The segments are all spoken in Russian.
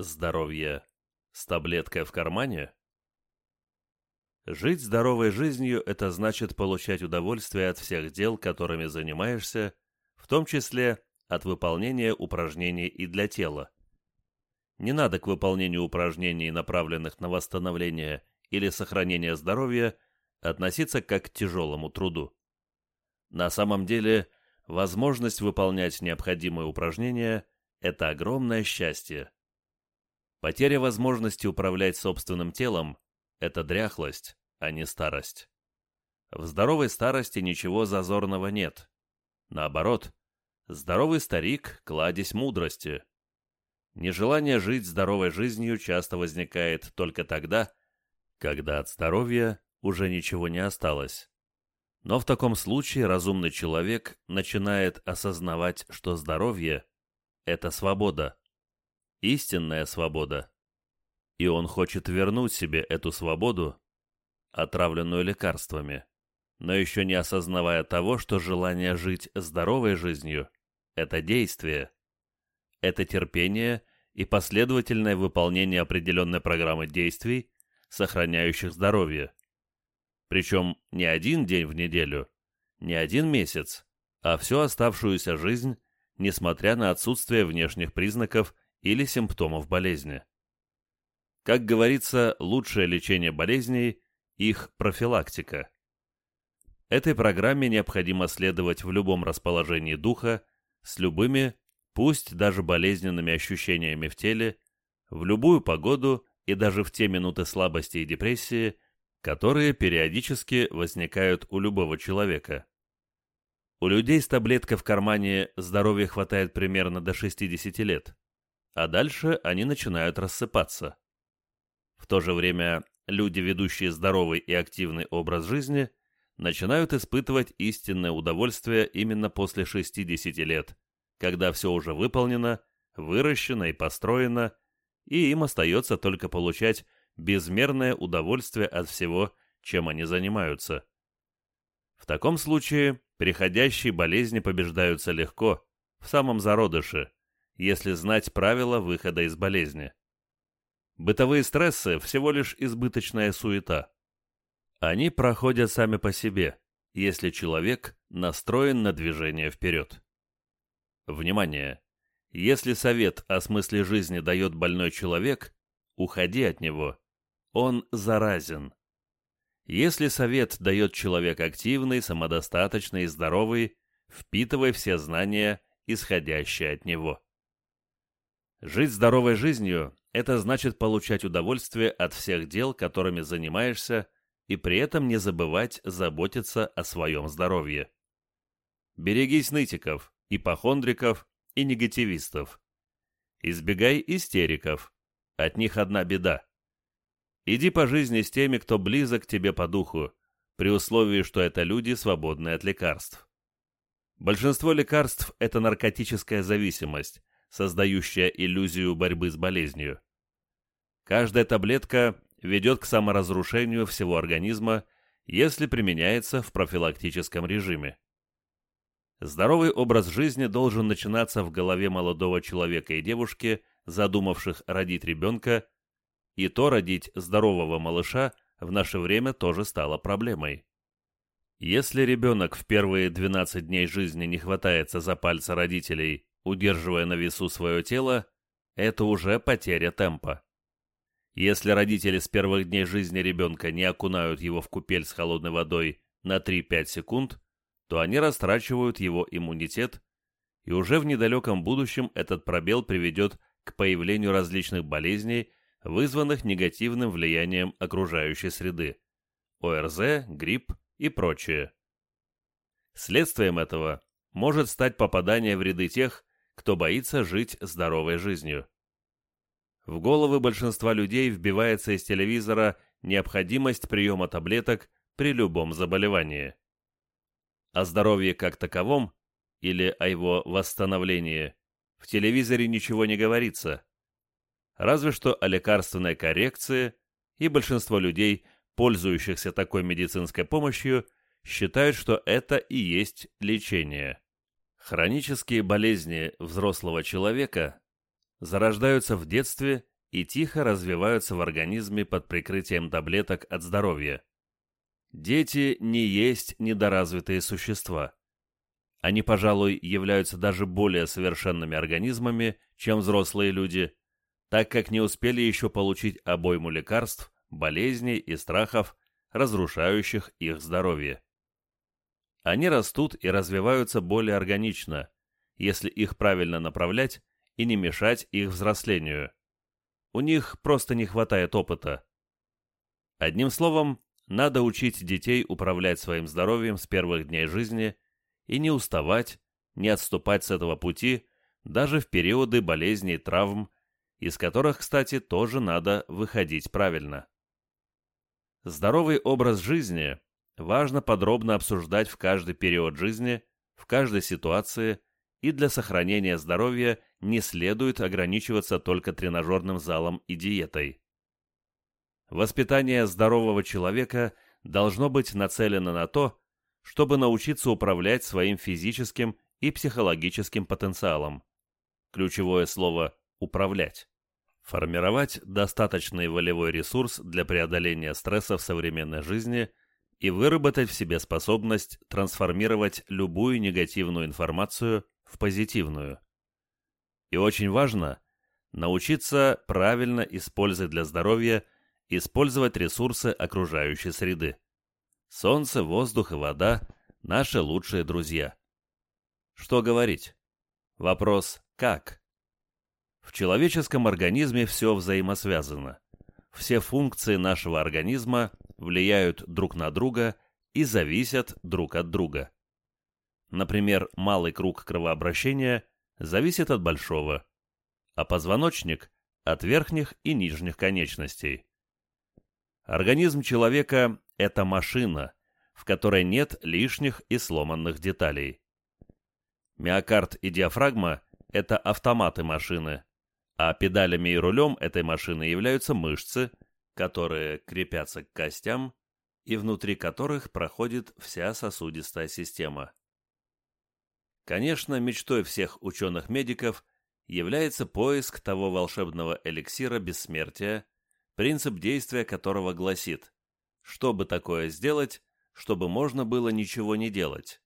Здоровье с таблеткой в кармане? Жить здоровой жизнью – это значит получать удовольствие от всех дел, которыми занимаешься, в том числе от выполнения упражнений и для тела. Не надо к выполнению упражнений, направленных на восстановление или сохранение здоровья, относиться как к тяжелому труду. На самом деле, возможность выполнять необходимые упражнения – это огромное счастье. Потеря возможности управлять собственным телом – это дряхлость, а не старость. В здоровой старости ничего зазорного нет. Наоборот, здоровый старик – кладезь мудрости. Нежелание жить здоровой жизнью часто возникает только тогда, когда от здоровья уже ничего не осталось. Но в таком случае разумный человек начинает осознавать, что здоровье – это свобода истинная свобода. И он хочет вернуть себе эту свободу, отравленную лекарствами, но еще не осознавая того, что желание жить здоровой жизнью – это действие, это терпение и последовательное выполнение определенной программы действий, сохраняющих здоровье. Причем не один день в неделю, не один месяц, а всю оставшуюся жизнь, несмотря на отсутствие внешних признаков или симптомов болезни. Как говорится, лучшее лечение болезней – их профилактика. Этой программе необходимо следовать в любом расположении духа, с любыми, пусть даже болезненными ощущениями в теле, в любую погоду и даже в те минуты слабости и депрессии, которые периодически возникают у любого человека. У людей с таблеткой в кармане здоровья хватает примерно до 60 лет а дальше они начинают рассыпаться. В то же время люди, ведущие здоровый и активный образ жизни, начинают испытывать истинное удовольствие именно после 60 лет, когда все уже выполнено, выращено и построено, и им остается только получать безмерное удовольствие от всего, чем они занимаются. В таком случае приходящие болезни побеждаются легко, в самом зародыше, если знать правила выхода из болезни. Бытовые стрессы – всего лишь избыточная суета. Они проходят сами по себе, если человек настроен на движение вперед. Внимание! Если совет о смысле жизни дает больной человек, уходи от него. Он заразен. Если совет дает человек активный, самодостаточный и здоровый, впитывай все знания, исходящие от него. Жить здоровой жизнью – это значит получать удовольствие от всех дел, которыми занимаешься, и при этом не забывать заботиться о своем здоровье. Берегись нытиков, ипохондриков и негативистов. Избегай истериков. От них одна беда. Иди по жизни с теми, кто близок тебе по духу, при условии, что это люди, свободные от лекарств. Большинство лекарств – это наркотическая зависимость, создающая иллюзию борьбы с болезнью. Каждая таблетка ведет к саморазрушению всего организма, если применяется в профилактическом режиме. Здоровый образ жизни должен начинаться в голове молодого человека и девушки, задумавших родить ребенка, и то родить здорового малыша в наше время тоже стало проблемой. Если ребенок в первые 12 дней жизни не хватается за пальцы родителей удерживая на весу свое тело, это уже потеря темпа. Если родители с первых дней жизни ребенка не окунают его в купель с холодной водой на 3-5 секунд, то они растрачивают его иммунитет, и уже в недалеком будущем этот пробел приведет к появлению различных болезней, вызванных негативным влиянием окружающей среды – ОРЗ, грипп и прочее. Следствием этого может стать попадание в ряды тех, кто боится жить здоровой жизнью. В головы большинства людей вбивается из телевизора необходимость приема таблеток при любом заболевании. О здоровье как таковом или о его восстановлении в телевизоре ничего не говорится. Разве что о лекарственной коррекции, и большинство людей, пользующихся такой медицинской помощью, считают, что это и есть лечение. Хронические болезни взрослого человека зарождаются в детстве и тихо развиваются в организме под прикрытием таблеток от здоровья. Дети не есть недоразвитые существа. Они, пожалуй, являются даже более совершенными организмами, чем взрослые люди, так как не успели еще получить обойму лекарств, болезней и страхов, разрушающих их здоровье. Они растут и развиваются более органично, если их правильно направлять и не мешать их взрослению. У них просто не хватает опыта. Одним словом, надо учить детей управлять своим здоровьем с первых дней жизни и не уставать, не отступать с этого пути даже в периоды болезней травм, из которых, кстати, тоже надо выходить правильно. Здоровый образ жизни важно подробно обсуждать в каждый период жизни, в каждой ситуации, и для сохранения здоровья не следует ограничиваться только тренажерным залом и диетой. Воспитание здорового человека должно быть нацелено на то, чтобы научиться управлять своим физическим и психологическим потенциалом. Ключевое слово «управлять». Формировать достаточный волевой ресурс для преодоления стресса в современной жизни и выработать в себе способность трансформировать любую негативную информацию в позитивную. И очень важно научиться правильно использовать для здоровья использовать ресурсы окружающей среды. Солнце, воздух и вода – наши лучшие друзья. Что говорить? Вопрос «как?». В человеческом организме все взаимосвязано. Все функции нашего организма влияют друг на друга и зависят друг от друга. Например, малый круг кровообращения зависит от большого, а позвоночник – от верхних и нижних конечностей. Организм человека – это машина, в которой нет лишних и сломанных деталей. Миокард и диафрагма – это автоматы машины, а педалями и рулем этой машины являются мышцы, которые крепятся к костям и внутри которых проходит вся сосудистая система. Конечно, мечтой всех ученых-медиков является поиск того волшебного эликсира бессмертия, принцип действия которого гласит, чтобы такое сделать, чтобы можно было ничего не делать,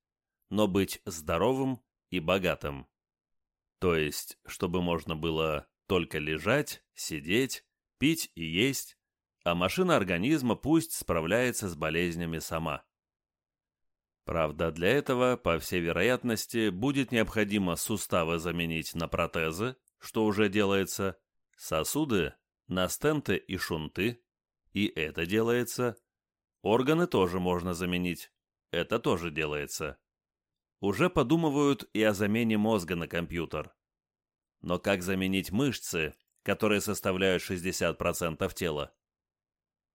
но быть здоровым и богатым. То есть, чтобы можно было только лежать, сидеть, пить и есть, а машина организма пусть справляется с болезнями сама. Правда, для этого, по всей вероятности, будет необходимо суставы заменить на протезы, что уже делается, сосуды на стенты и шунты, и это делается. Органы тоже можно заменить, это тоже делается. Уже подумывают и о замене мозга на компьютер. Но как заменить мышцы, которые составляют 60% тела?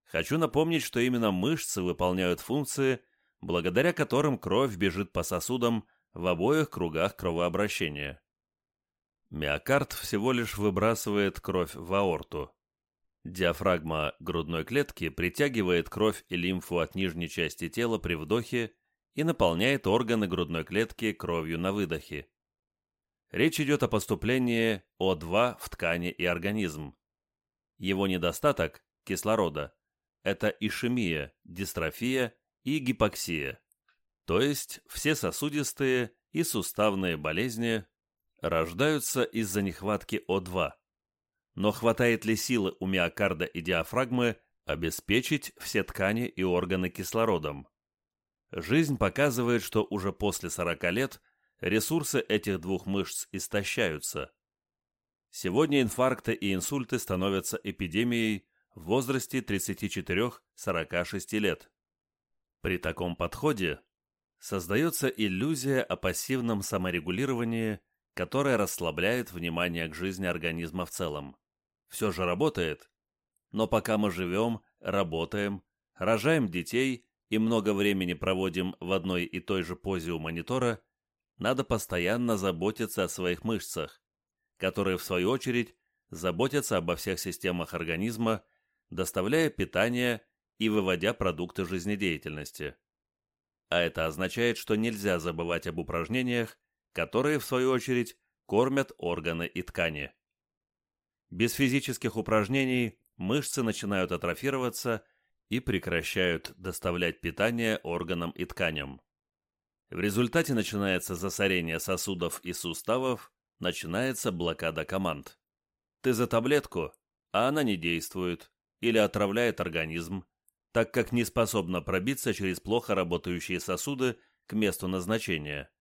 Хочу напомнить, что именно мышцы выполняют функции, благодаря которым кровь бежит по сосудам в обоих кругах кровообращения. Миокард всего лишь выбрасывает кровь в аорту. Диафрагма грудной клетки притягивает кровь и лимфу от нижней части тела при вдохе и наполняет органы грудной клетки кровью на выдохе. Речь идет о поступлении О2 в ткани и организм. Его недостаток – кислорода – это ишемия, дистрофия и гипоксия, то есть все сосудистые и суставные болезни рождаются из-за нехватки О2. Но хватает ли силы у миокарда и диафрагмы обеспечить все ткани и органы кислородом? Жизнь показывает, что уже после 40 лет ресурсы этих двух мышц истощаются. Сегодня инфаркты и инсульты становятся эпидемией в возрасте 34-46 лет. При таком подходе создается иллюзия о пассивном саморегулировании, которое расслабляет внимание к жизни организма в целом. Все же работает, но пока мы живем, работаем, рожаем детей и много времени проводим в одной и той же позе у монитора, надо постоянно заботиться о своих мышцах, которые, в свою очередь, заботятся обо всех системах организма, доставляя питание и выводя продукты жизнедеятельности. А это означает, что нельзя забывать об упражнениях, которые, в свою очередь, кормят органы и ткани. Без физических упражнений мышцы начинают атрофироваться и прекращают доставлять питание органам и тканям. В результате начинается засорение сосудов и суставов, начинается блокада команд. Ты за таблетку, а она не действует или отравляет организм, так как не способна пробиться через плохо работающие сосуды к месту назначения.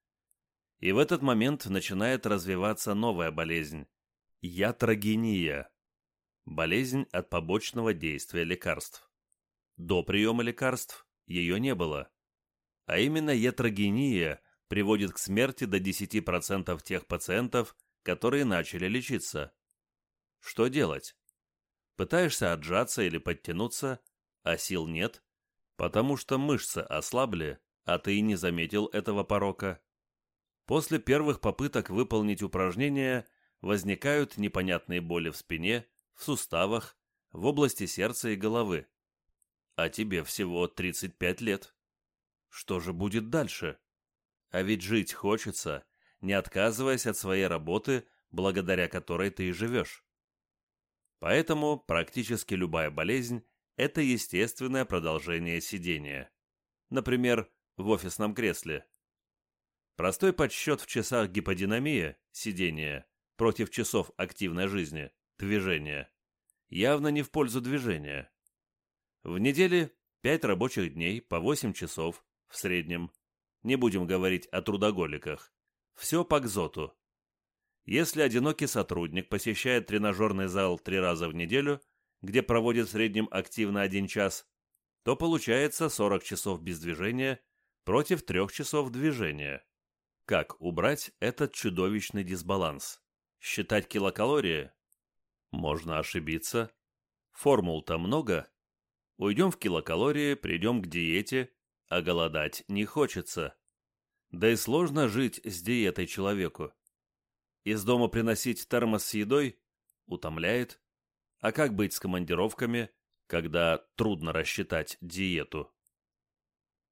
И в этот момент начинает развиваться новая болезнь – ятрогения. Болезнь от побочного действия лекарств. До приема лекарств ее не было. А именно ятрогения приводит к смерти до 10% тех пациентов, которые начали лечиться. Что делать? Пытаешься отжаться или подтянуться, а сил нет, потому что мышцы ослабли, а ты и не заметил этого порока. После первых попыток выполнить упражнения возникают непонятные боли в спине, в суставах, в области сердца и головы. А тебе всего 35 лет. Что же будет дальше? А ведь жить хочется, не отказываясь от своей работы, благодаря которой ты и живешь. Поэтому практически любая болезнь – это естественное продолжение сидения. Например, в офисном кресле. Простой подсчет в часах гиподинамия, сидения, против часов активной жизни, движения, явно не в пользу движения. В неделе 5 рабочих дней по 8 часов в среднем. Не будем говорить о трудоголиках. Все по кзоту. Если одинокий сотрудник посещает тренажерный зал три раза в неделю, где проводит в среднем активно один час, то получается 40 часов без движения против трех часов движения. Как убрать этот чудовищный дисбаланс? Считать килокалории? Можно ошибиться. Формул-то много. Уйдем в килокалории, придем к диете, а голодать не хочется. Да и сложно жить с диетой человеку. Из дома приносить термос с едой утомляет. А как быть с командировками, когда трудно рассчитать диету?